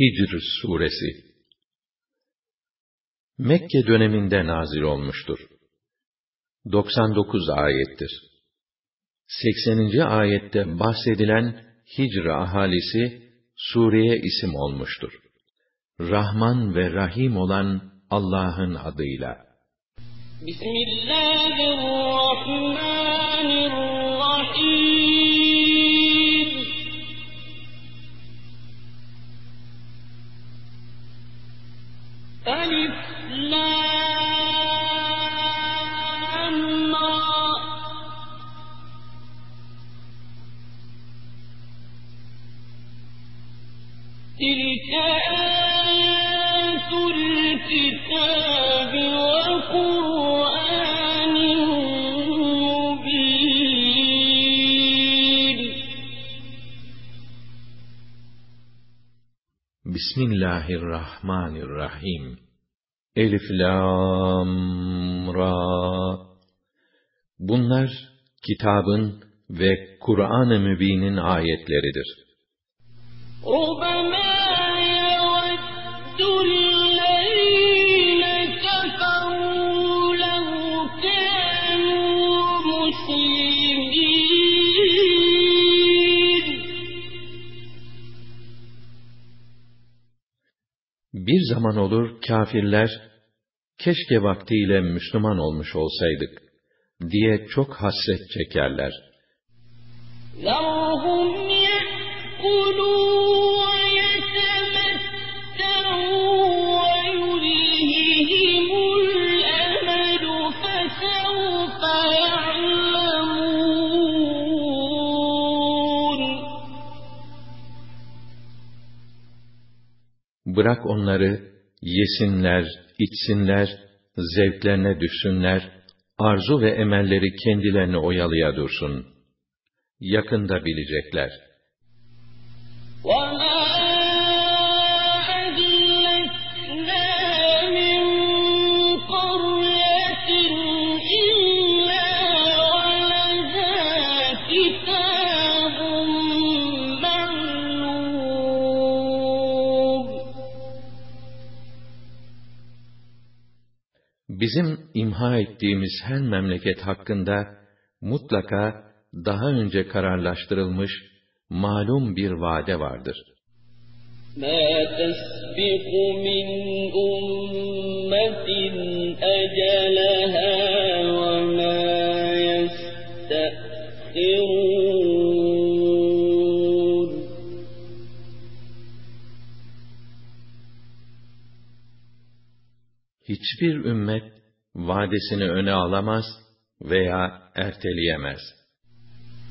Hicr Suresi Mekke döneminde nazil olmuştur. 99 ayettir. 80. ayette bahsedilen Hicr ahalisi sureye isim olmuştur. Rahman ve Rahim olan Allah'ın adıyla. Bismillahirrahmanirrahim. تلك آيات الكتاب وقرآن Bismillahirrahmanirrahim. Elif lam ra. Bunlar kitabın ve Kur'an-ı Mübin'in ayetleridir. Rubeme Bir zaman olur kâfirler, keşke vaktiyle Müslüman olmuş olsaydık, diye çok hasret çekerler. ذرهم يأكلوا Bırak onları, yesinler, içsinler, zevklerine düşsünler, arzu ve emelleri kendilerini oyalaya dursun. Yakında bilecekler. وما Bizim imha ettiğimiz her memleket hakkında mutlaka daha önce kararlaştırılmış malum bir vade vardır. ما تسبق من أمة أجلها Hiçbir ümmet vadesini öne alamaz veya erteleyemez.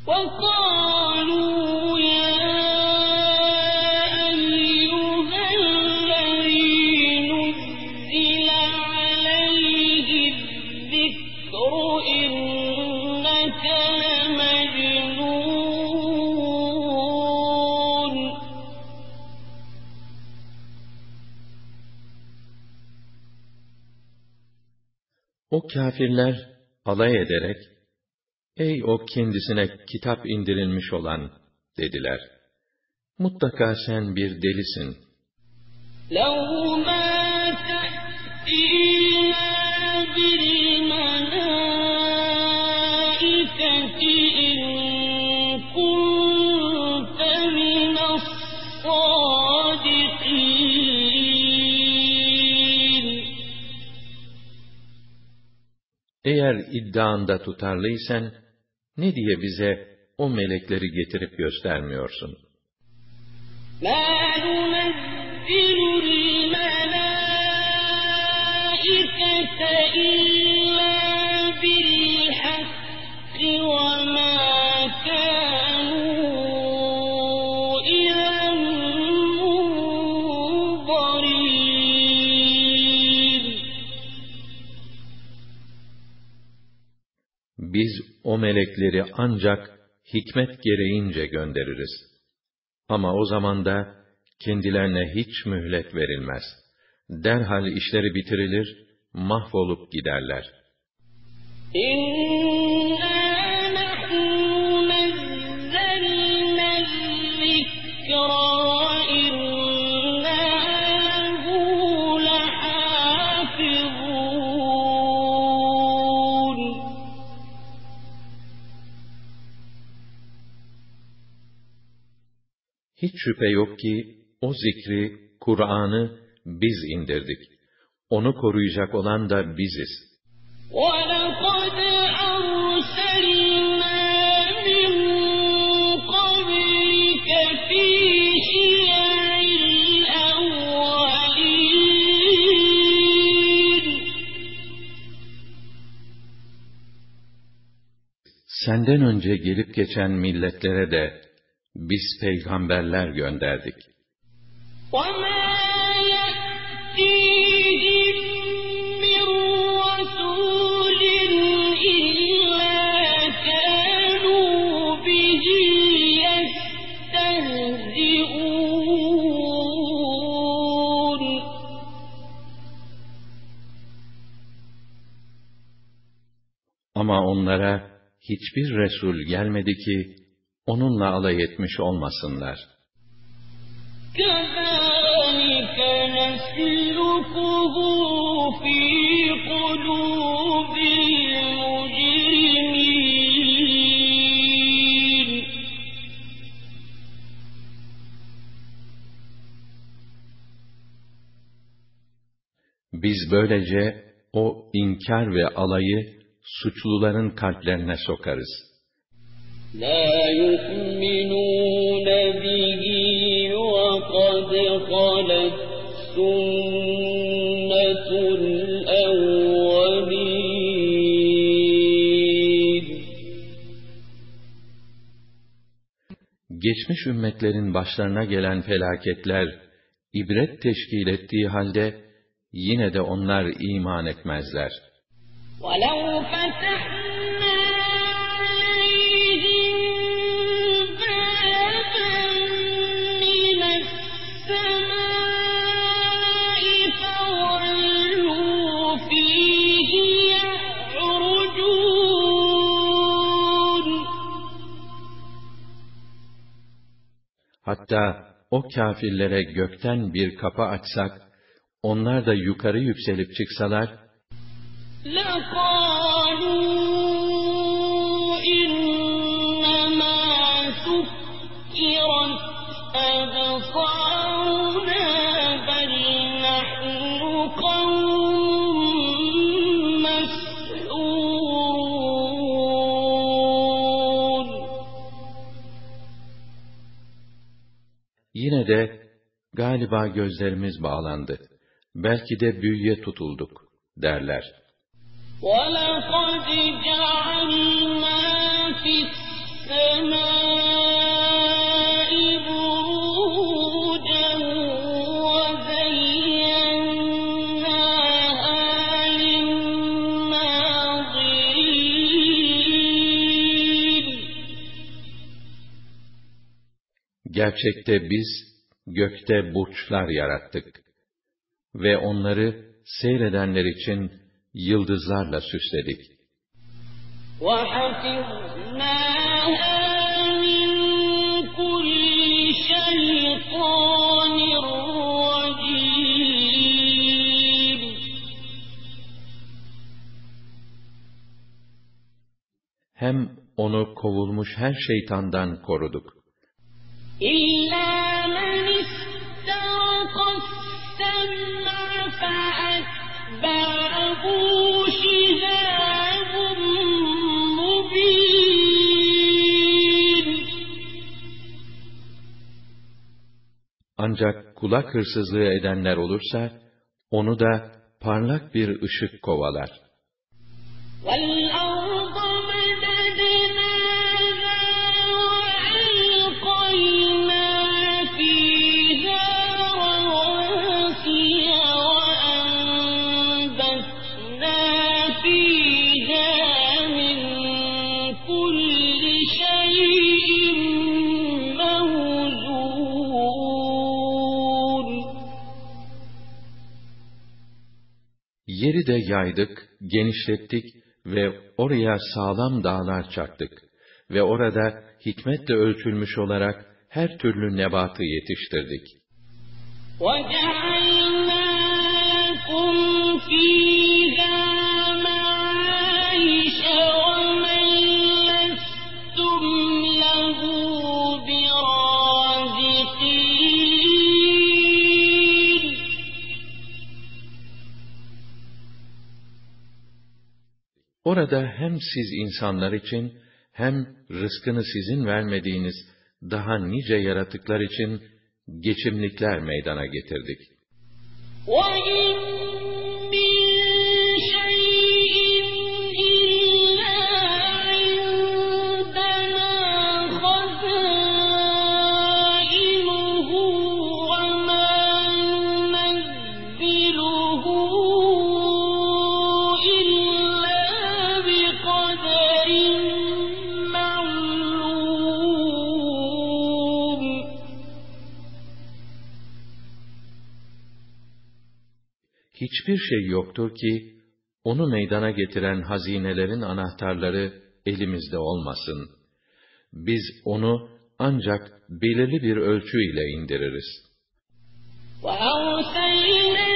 وقالوا O kâfirler alay ederek, Ey o kendisine kitap indirilmiş olan, dediler. Mutlaka sen bir delisin. لو ما Eğer iddianda tutarlıysan, ne diye bize o melekleri getirip göstermiyorsun? ما biz o melekleri ancak hikmet gereğince göndeririz. Ama o zaman da kendilerine hiç mühlet verilmez. Derhal işleri bitirilir, mahvolup giderler. İn Hiç şüphe yok ki o zikri, Kur'an'ı biz indirdik. Onu koruyacak olan da biziz. وَلَقَدْ أَرْسَلْنَا مِن قَبْلِكَ فِي شِيَعِ الْأَوَّلِينَ Senden önce gelip geçen milletlere de biz peygamberler gönderdik. وَمَا يَأْتِيهِم مِّن رَّسُولٍ إِلَّا كَانُوا بِهِ يَسْتَهْزِئُونَ Ama onlara hiçbir Resul gelmedi ki, onunla alay etmiş olmasınlar. كَذَٰلِكَ نَسْلُكُهُ فِي قُلُوبِ الْمُجْرِمِينَ Biz böylece o inkar ve alayı suçluların kalplerine sokarız. لَا يُؤْمِنُونَ بِهِ وَقَدْ خَلَتْ سُنَّةُ الْأَوَّلِينَ Geçmiş ümmetlerin başlarına gelen felaketler ibret teşkil ettiği halde yine de onlar iman etmezler. وَلَوْ فَتَحْنَا Hatta o kâfirlere gökten bir kapı açsak, onlar da yukarı yükselip çıksalar, yine de galiba gözlerimiz bağlandı. Belki de büyüye tutulduk derler. وَلَقَدْ جَعَلْنَا فِي السَّمَاءِ بُرُوجًا وَزَيَّنَّاهَا لِلنَّاظِرِينَ Gerçekte biz gökte burçlar yarattık ve onları seyredenler için yıldızlarla süsledik. وَحَفِظْنَاهَا مِن كُلِّ شَيْطَانٍ رَّجِيمٍ Hem onu kovulmuş her şeytandan koruduk. إِلَّا Ancak kulak hırsızlığı edenler olursa, onu da parlak bir ışık kovalar. وَالْأَرْضَ de yaydık, genişlettik ve oraya sağlam dağlar çaktık. Ve orada hikmetle ölçülmüş olarak her türlü nebatı yetiştirdik. وَجَعَلْنَا Orada hem siz insanlar için hem rızkını sizin vermediğiniz daha nice yaratıklar için geçimlikler meydana getirdik. وَإِنَّ hiçbir şey yoktur ki, onu meydana getiren hazinelerin anahtarları elimizde olmasın. Biz onu ancak belirli bir ölçü ile indiririz. وَأَرْسَلْنَا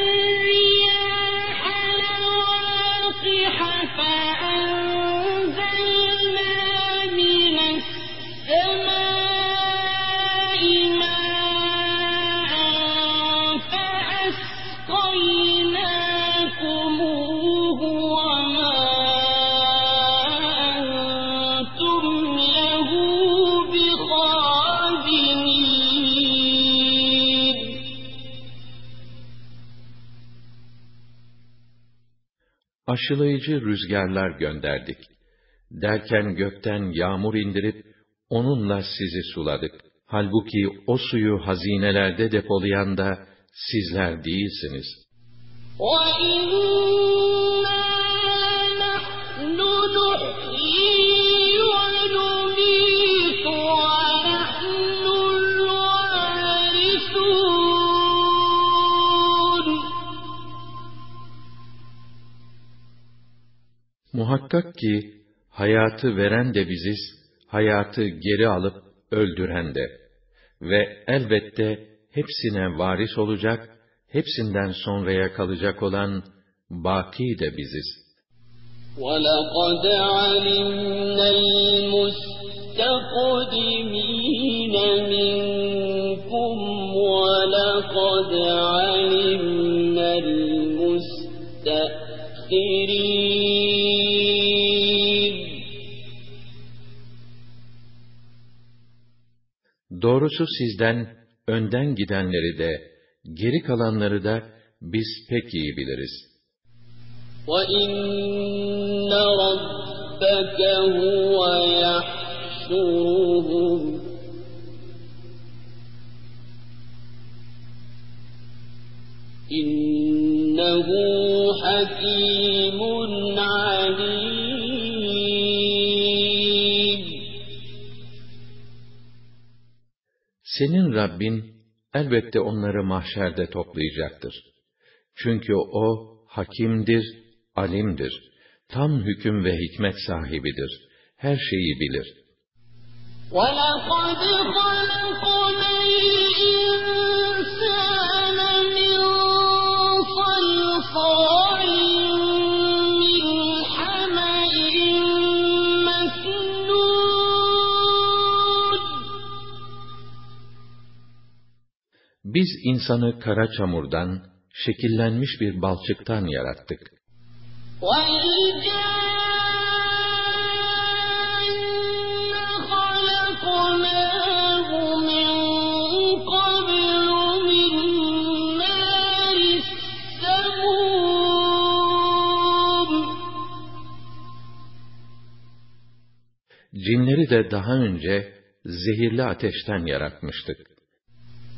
aşılayıcı rüzgarlar gönderdik. Derken gökten yağmur indirip, onunla sizi suladık. Halbuki o suyu hazinelerde depolayan da sizler değilsiniz. Muhakkak ki hayatı veren de biziz, hayatı geri alıp öldüren de. Ve elbette hepsine varis olacak, hepsinden sonraya kalacak olan baki de biziz. وَلَقَدْ عَلِمْنَا الْمُسْتَقْدِمِينَ Doğrusu sizden önden gidenleri de, geri kalanları da biz pek iyi biliriz. وَإِنَّ رَبَّكَ هُوَ يَحْشُرُهُمْ إِنَّهُ حَكِيمٌ Senin Rabbin elbette onları mahşerde toplayacaktır. Çünkü o hakimdir, alimdir. Tam hüküm ve hikmet sahibidir. Her şeyi bilir. وَلَقَدْ خَلَقْنَا Biz insanı kara çamurdan, şekillenmiş bir balçıktan yarattık. Cinleri de daha önce zehirli ateşten yaratmıştık.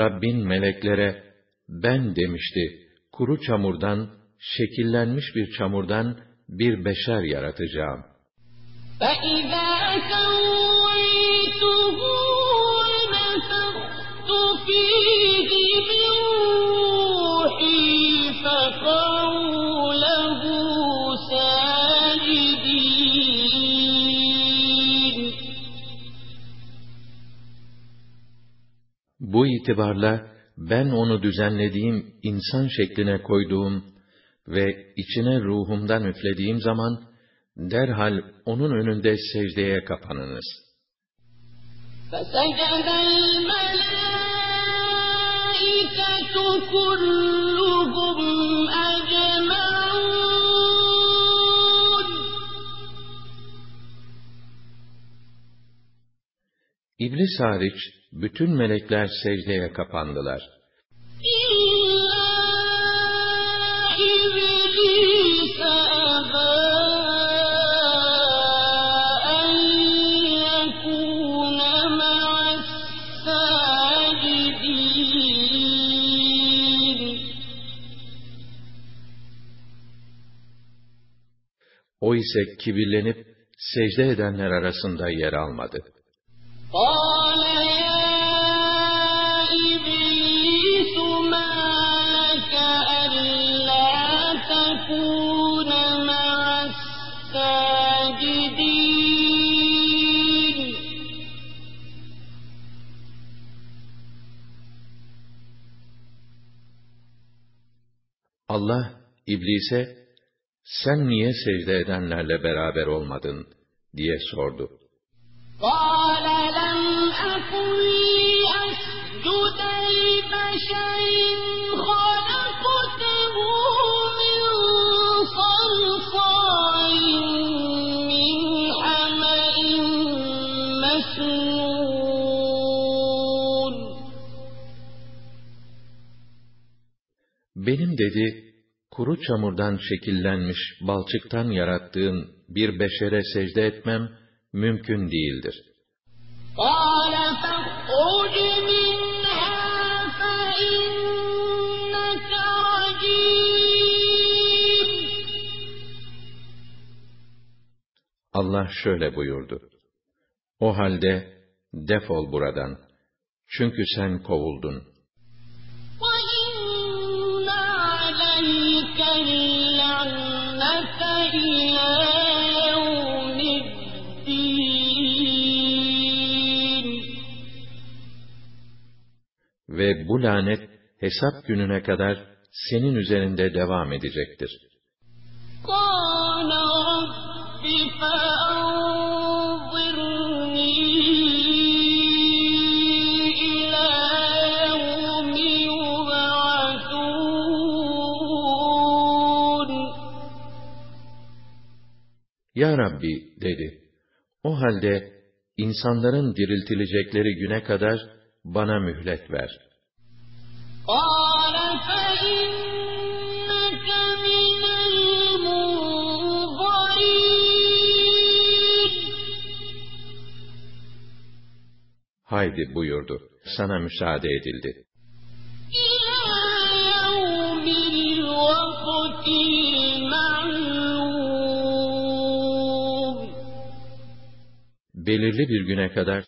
Rabbin meleklere, ben demişti, kuru çamurdan, şekillenmiş bir çamurdan bir beşer yaratacağım. فَإِذَا itibarla ben onu düzenlediğim insan şekline koyduğum ve içine ruhumdan üflediğim zaman derhal onun önünde secdeye kapanınız. فسجد الملائكة كلهم İblis hariç bütün melekler secdeye kapandılar. O ise kibirlenip secde edenler arasında yer almadı. Allah iblise sen niye secde edenlerle beraber olmadın diye sordu. قال لم أكن لأسجد لبشر خلقته من صلصال من حمأ مسنون Benim dedi, kuru çamurdan şekillenmiş balçıktan yarattığın bir beşere secde etmem mümkün değildir. قال فاخرج منها فإنك رجيم Allah şöyle buyurdu. O halde defol buradan. Çünkü sen kovuldun. bu lanet hesap gününe kadar senin üzerinde devam edecektir. Ya Rabbi dedi, o halde insanların diriltilecekleri güne kadar bana mühlet ver.'' Haydi buyurdu. Sana müsaade edildi. Belirli bir güne kadar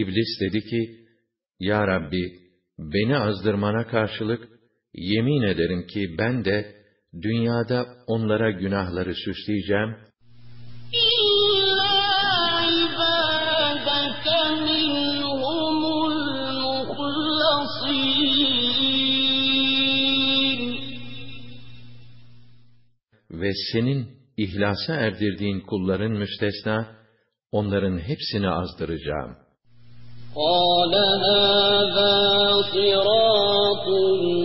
İblis dedi ki, Ya Rabbi, beni azdırmana karşılık, yemin ederim ki ben de dünyada onlara günahları süsleyeceğim. Ve senin ihlasa erdirdiğin kulların müstesna, onların hepsini azdıracağım.'' قال هذا صراط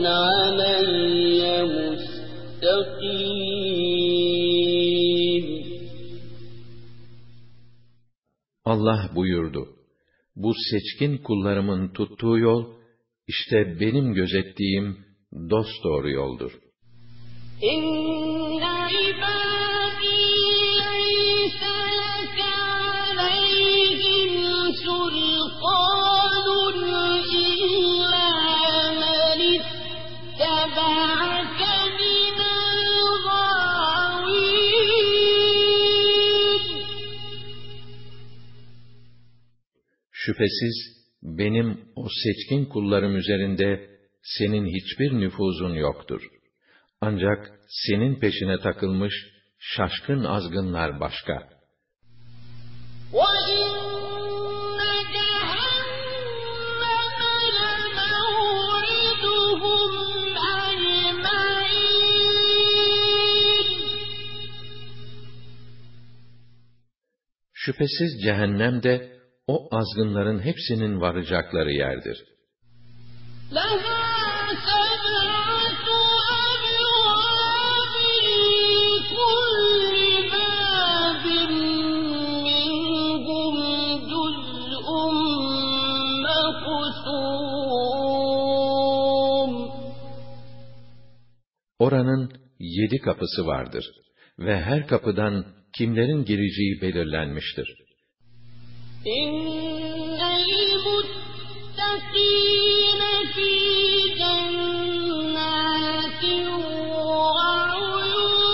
علي مستقيم Allah buyurdu, bu seçkin kullarımın tuttuğu yol, işte benim gözettiğim dosdoğru yoldur. إن Şüphesiz benim o seçkin kullarım üzerinde senin hiçbir nüfuzun yoktur. Ancak senin peşine takılmış şaşkın azgınlar başka. وَإِنَّ جَهَنَّمَ لَمَوْعِدُهُمْ أَجْمَعِينَ Şüphesiz cehennem de o azgınların hepsinin varacakları yerdir. Oranın yedi kapısı vardır ve her kapıdan kimlerin gireceği belirlenmiştir. إِنَّ الْمُتَّقِينَ فِي جَنَّاتٍ وَعُيُونٍ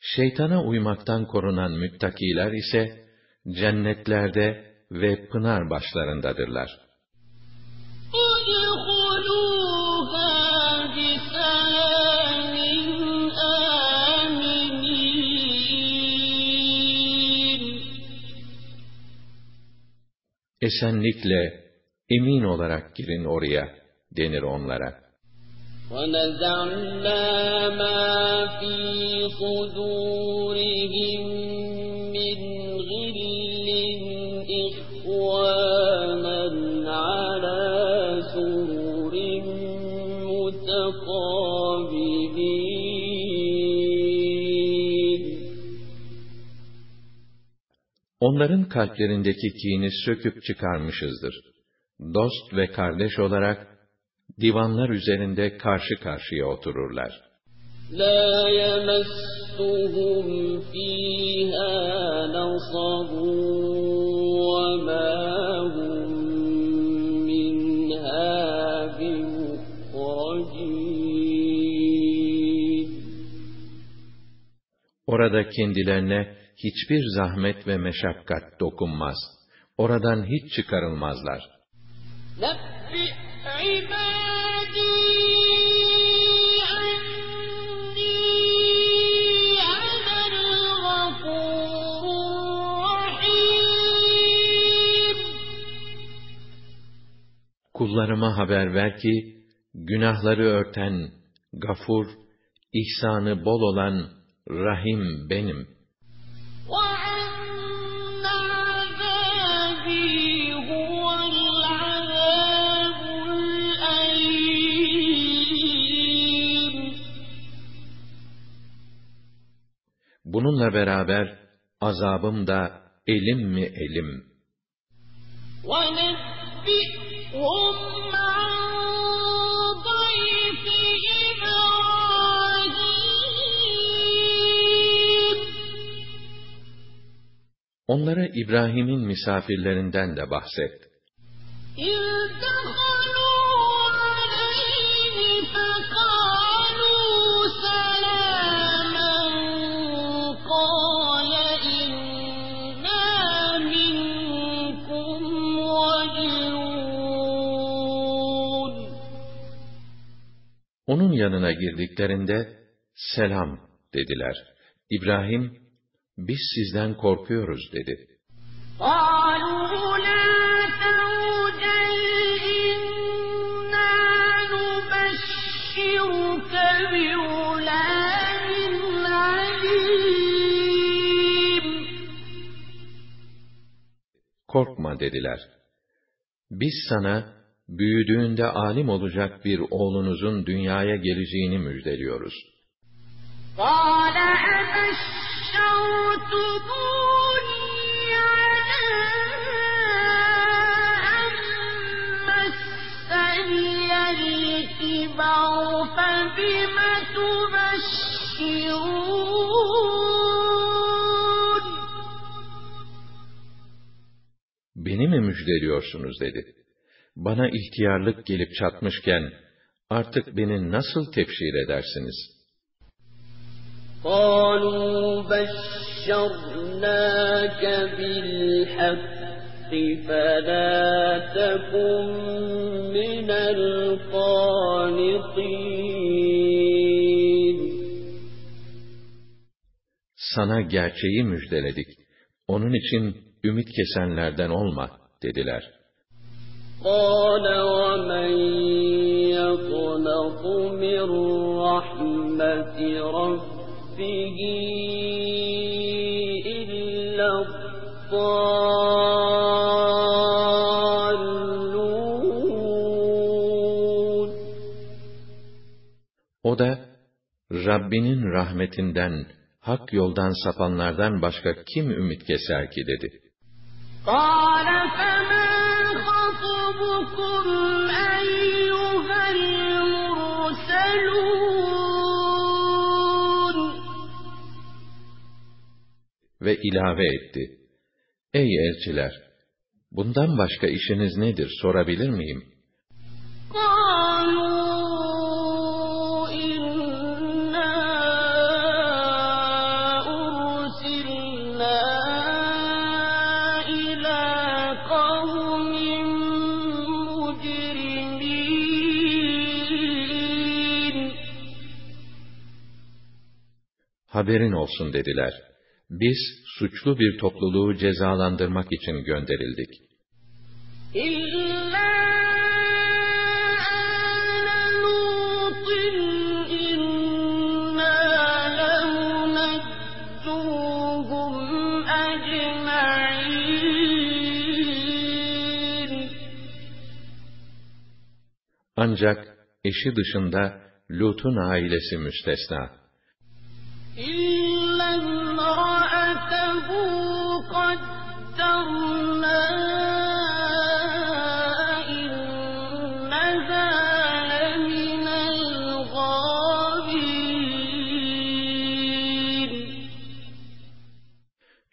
Şeytana uymaktan korunan müttakiler ise cennetlerde ve pınar başlarındadırlar. Esenlikle, emin olarak girin oraya denir onlara. ونزعنا ما في صدورهم Onların kalplerindeki kini söküp çıkarmışızdır. Dost ve kardeş olarak divanlar üzerinde karşı karşıya otururlar. لا يمسهم فيها نصب وما هم منها بمخرجين Orada kendilerine hiçbir zahmet ve meşakkat dokunmaz. Oradan hiç çıkarılmazlar. Kullarıma haber ver ki, günahları örten, gafur, ihsanı bol olan Rahim benim.'' Bununla beraber, azabım da elim mi elim. ونبئهم عن ضيف إبراهيم Onlara İbrahim'in misafirlerinden de bahset. onun yanına girdiklerinde, selam dediler. İbrahim, biz sizden korkuyoruz dedi. Korkma dediler. Biz sana büyüdüğünde alim olacak bir oğlunuzun dünyaya geleceğini müjdeliyoruz. قال أبشرتموني على أن مسني الكبر فبم تبشرون Beni mi müjdeliyorsunuz dedi. Bana ihtiyarlık gelip çatmışken, artık beni nasıl tefsir edersiniz? قالوا بشرناك بشرناك بالحق فلا تكن من القانطين Sana gerçeği müjdeledik. Onun için ümit kesenlerden olma, dediler. قال ومن يقنط من رحمة ربه إلا الضالون O da, Rabbinin rahmetinden, hak yoldan sapanlardan başka kim ümit keser ki dedi. قال فما ve ilave etti. Ey elçiler! Bundan başka işiniz nedir sorabilir miyim? haberin olsun dediler biz suçlu bir topluluğu cezalandırmak için gönderildik. Ancak eşi dışında Lut'un ailesi müstesna. İlla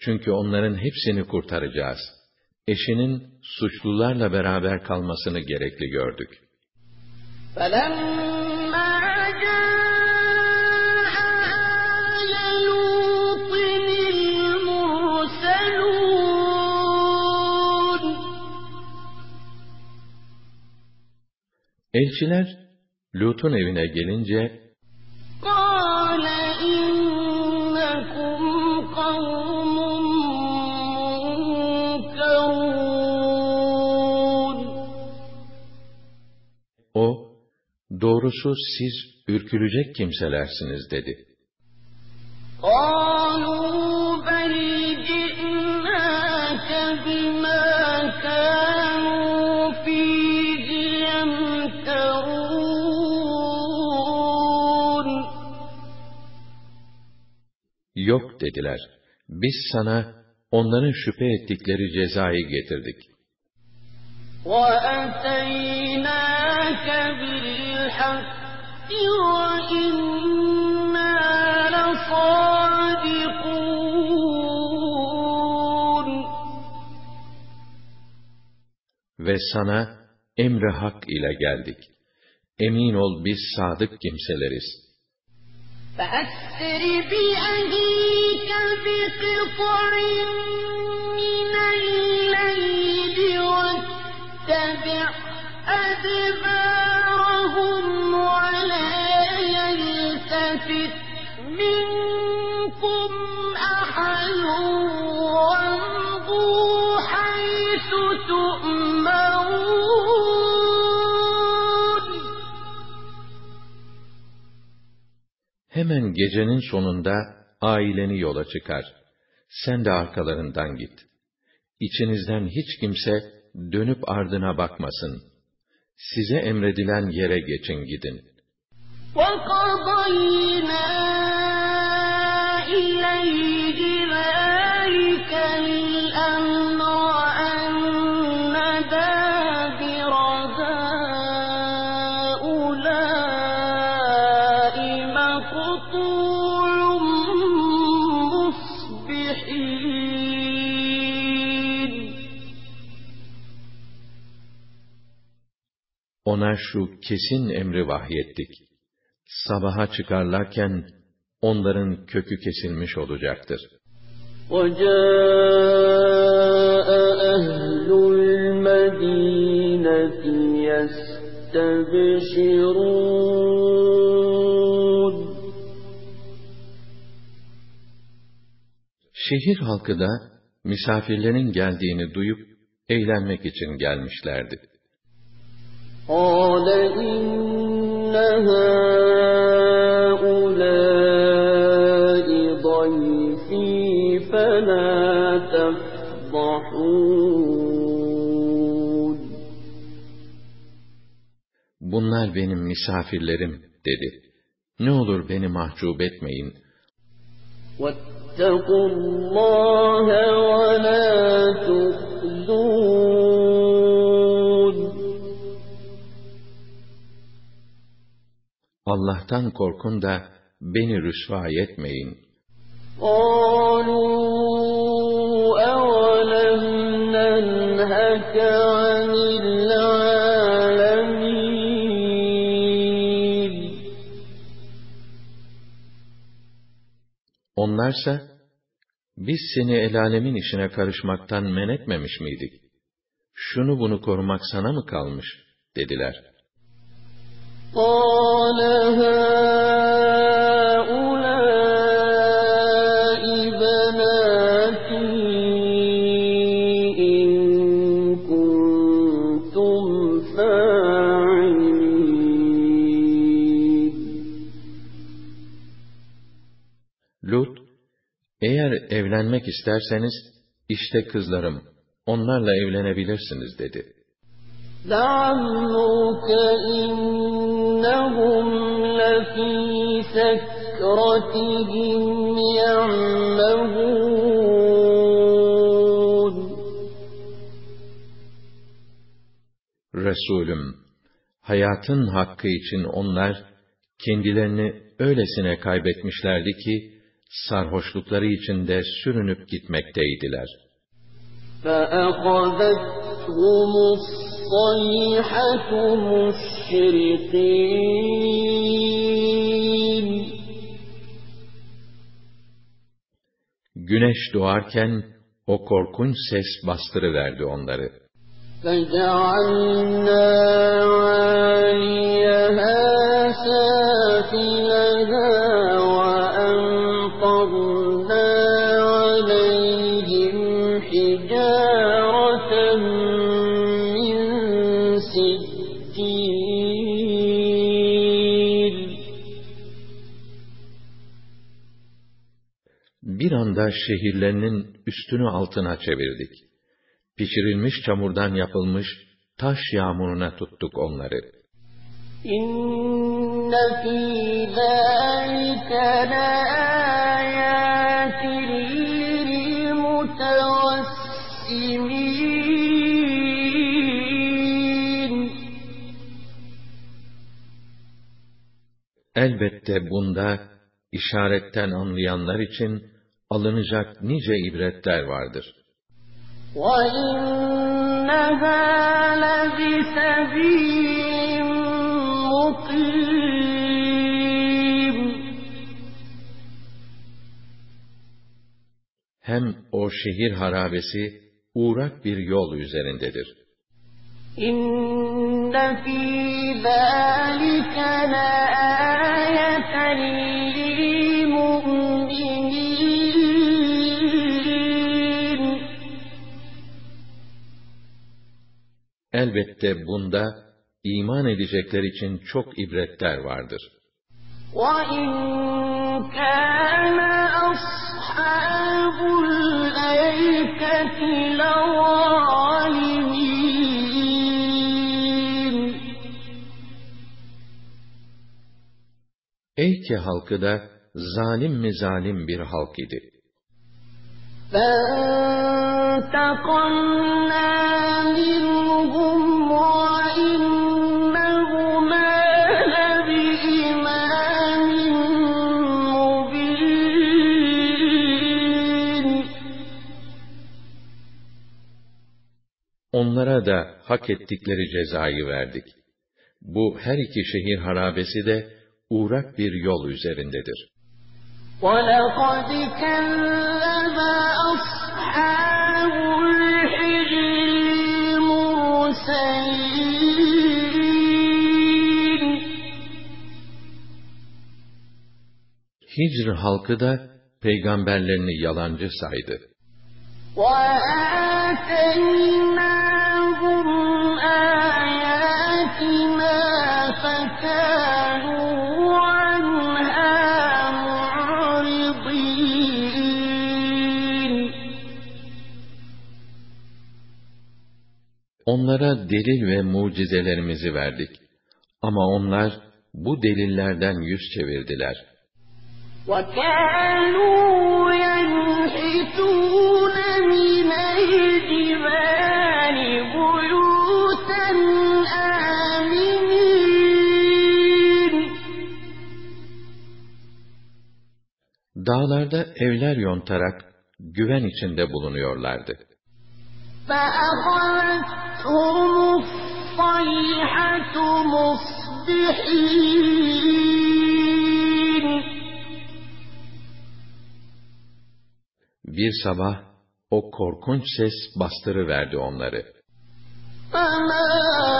Çünkü onların hepsini kurtaracağız. Eşinin suçlularla beraber kalmasını gerekli gördük. فلما Elçiler Lut'un evine gelince قال إنكم قوم منكرون o doğrusu siz ürkülecek kimselersiniz dedi. قالوا بل جئناك بما Yok dediler. Biz sana onların şüphe ettikleri cezayı getirdik. وأتيناك بالحق وإنا لصادقون Ve sana emri hak ile geldik. Emin ol biz sadık kimseleriz. فأسر بأهلك بقطع من الليل واتبع أدبارهم ولا يلتفت منكم أحد Hemen gecenin sonunda aileni yola çıkar. Sen de arkalarından git. İçinizden hiç kimse dönüp ardına bakmasın. Size emredilen yere geçin gidin. وقضينا إليه şu kesin emri vahyettik. Sabaha çıkarlarken onların kökü kesilmiş olacaktır. وجاء أهل المدينة يستبشرون Şehir halkı da misafirlerin geldiğini duyup eğlenmek için gelmişlerdi. قال إن هؤلاء ضيفي فلا تفضحون Bunlar benim misafirlerim dedi. Ne olur beni mahcup etmeyin. واتقوا الله ولا تخزون Allah'tan korkun da beni rüsva etmeyin. قالوا أولم ننهك عن العالمين Onlarsa, biz seni el alemin işine karışmaktan men etmemiş miydik? Şunu bunu korumak sana mı kalmış? dediler. قال هؤلاء بناتي إن كنتم فاعلين Lut, eğer evlenmek isterseniz, işte kızlarım, onlarla evlenebilirsiniz dedi. لعمرك إنهم لفي سكرتهم يعمهون Resulüm, hayatın hakkı için onlar, kendilerini öylesine kaybetmişlerdi ki, sarhoşlukları içinde sürünüp gitmekteydiler. فأخذتهم الصيحة مشرقين Güneş doğarken, o korkunç ses bastırıverdi onları. فجعلنا عاليها سافلها anda şehirlerinin üstünü altına çevirdik. Pişirilmiş çamurdan yapılmış taş yağmuruna tuttuk onları. İnne fî zâlike Elbette bunda işaretten anlayanlar için alınacak nice ibretler vardır. وإنها لبسبيل مقيم Hem o şehir harabesi uğrak bir yol üzerindedir. إن في ذلك Elbette bunda iman edecekler için çok ibretler vardır. وإن كان أصحاب الأيكة لظالمين Eyke halkı da zalim mi zalim bir halk idi. فانتقمنا منهم Onlara da hak ettikleri cezayı verdik. Bu her iki şehir harabesi de uğrak bir yol üzerindedir. ولقد كذب أصحاب الحجر المرسلين Hicr halkı da peygamberlerini yalancı saydı. وآتيناهم آياتنا فكانوا عنها معرضين Onlara delil ve mucizelerimizi verdik. Ama onlar bu delillerden yüz çevirdiler. وكانوا Dağlarda evler yontarak güven içinde bulunuyorlardı. فأخذتهم الصيحة مصبحين Bir sabah o korkunç ses bastırıverdi onları. فما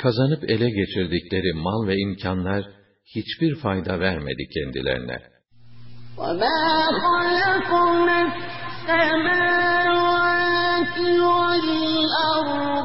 Kazanıp ele geçirdikleri mal ve imkanlar hiçbir fayda vermedi kendilerine. وما خلقنا السماوات والأرض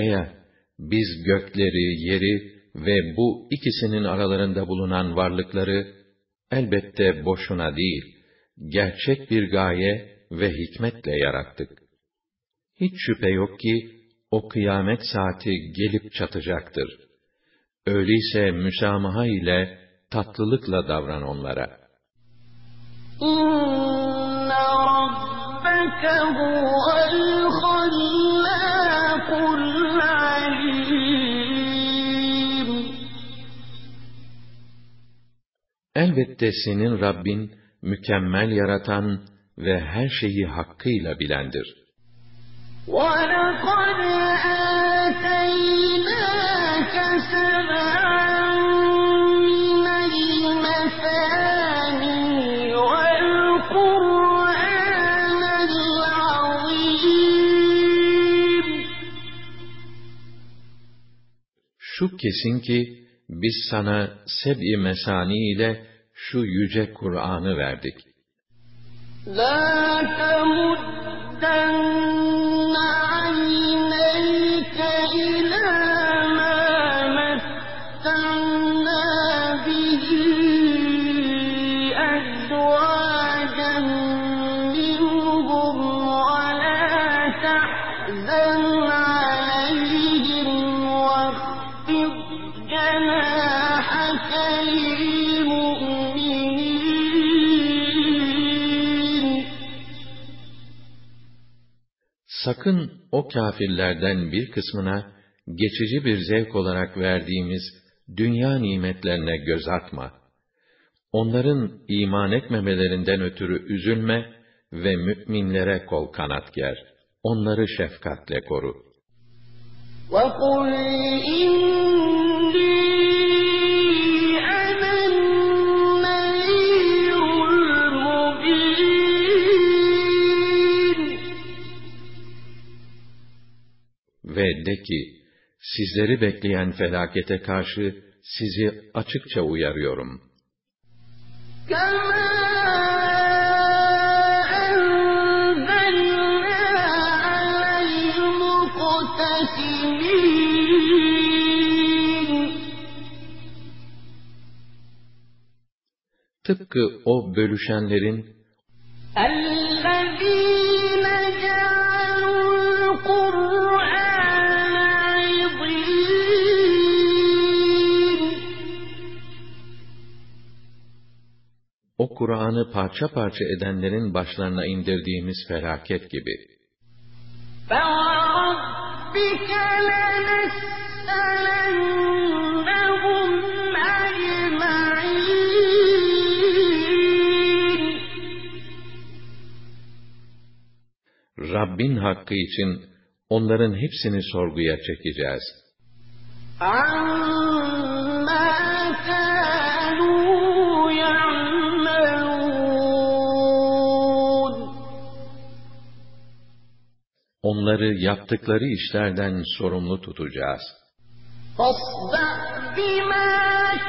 öyle ya, biz gökleri, yeri ve bu ikisinin aralarında bulunan varlıkları elbette boşuna değil, gerçek bir gaye ve hikmetle yarattık. Hiç şüphe yok ki o kıyamet saati gelip çatacaktır. Öyleyse müsamaha ile tatlılıkla davran onlara. İnne rabbeke huvel halil Elbette senin Rabbin mükemmel yaratan ve her şeyi hakkıyla bilendir. ولقد آتيناك سبعا من المثاني والقرآن العظيم Şu kesin ki biz sana seb-i mesani ile şu yüce Kur'an'ı verdik. La Sakın o kâfirlerden bir kısmına geçici bir zevk olarak verdiğimiz dünya nimetlerine göz atma. Onların iman etmemelerinden ötürü üzülme ve müminlere kol kanat ger. Onları şefkatle koru. وقل ve de ki, sizleri bekleyen felakete karşı sizi açıkça uyarıyorum. Tıpkı o bölüşenlerin Kur'an'ı parça parça edenlerin başlarına indirdiğimiz felaket gibi. Rabbin hakkı için onların hepsini sorguya çekeceğiz. Onları yaptıkları işlerden sorumlu tutacağız. فاصدع بما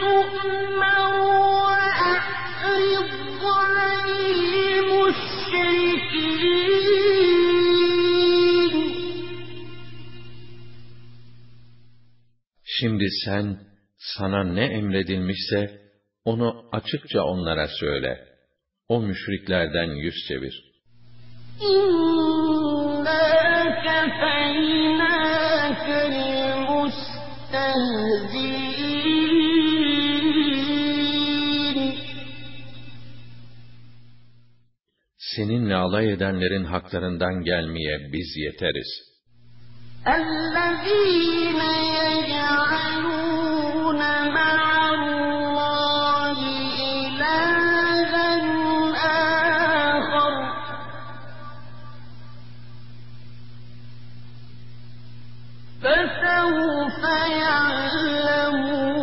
تؤمر وأعرض عن المشركين Şimdi sen, sana ne emredilmişse, onu açıkça onlara söyle. O müşriklerden yüz çevir. إنا كفيناك المستهزئين Seninle alay edenlerin haklarından gelmeye biz yeteriz. الذين يجعلون مع فسوف يعلمون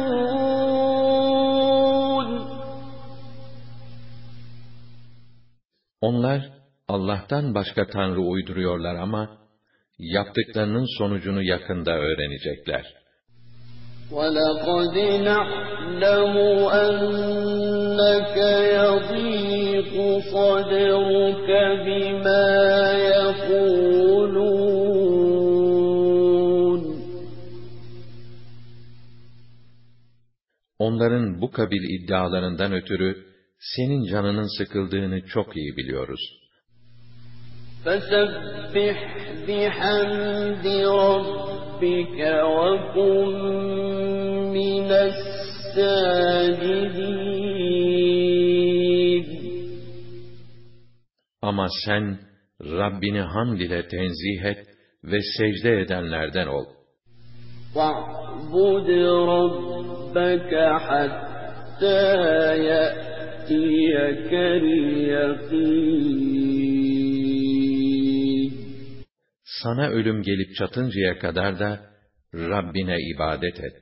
Onlar, Allah'tan başka Tanrı uyduruyorlar ama, yaptıklarının sonucunu yakında öğrenecekler. ولقد نعلم أنك يضيق صدرك بما Onların bu kabil iddialarından ötürü, senin canının sıkıldığını çok iyi biliyoruz. فسبح بحمد ربك وكن من الساجدين Ama sen, Rabbini hamd ile tenzih et ve secde edenlerden ol. واعبد ربك حتى يأتيك اليقين Sana ölüm gelip çatıncaya kadar da Rabbine ibadet et.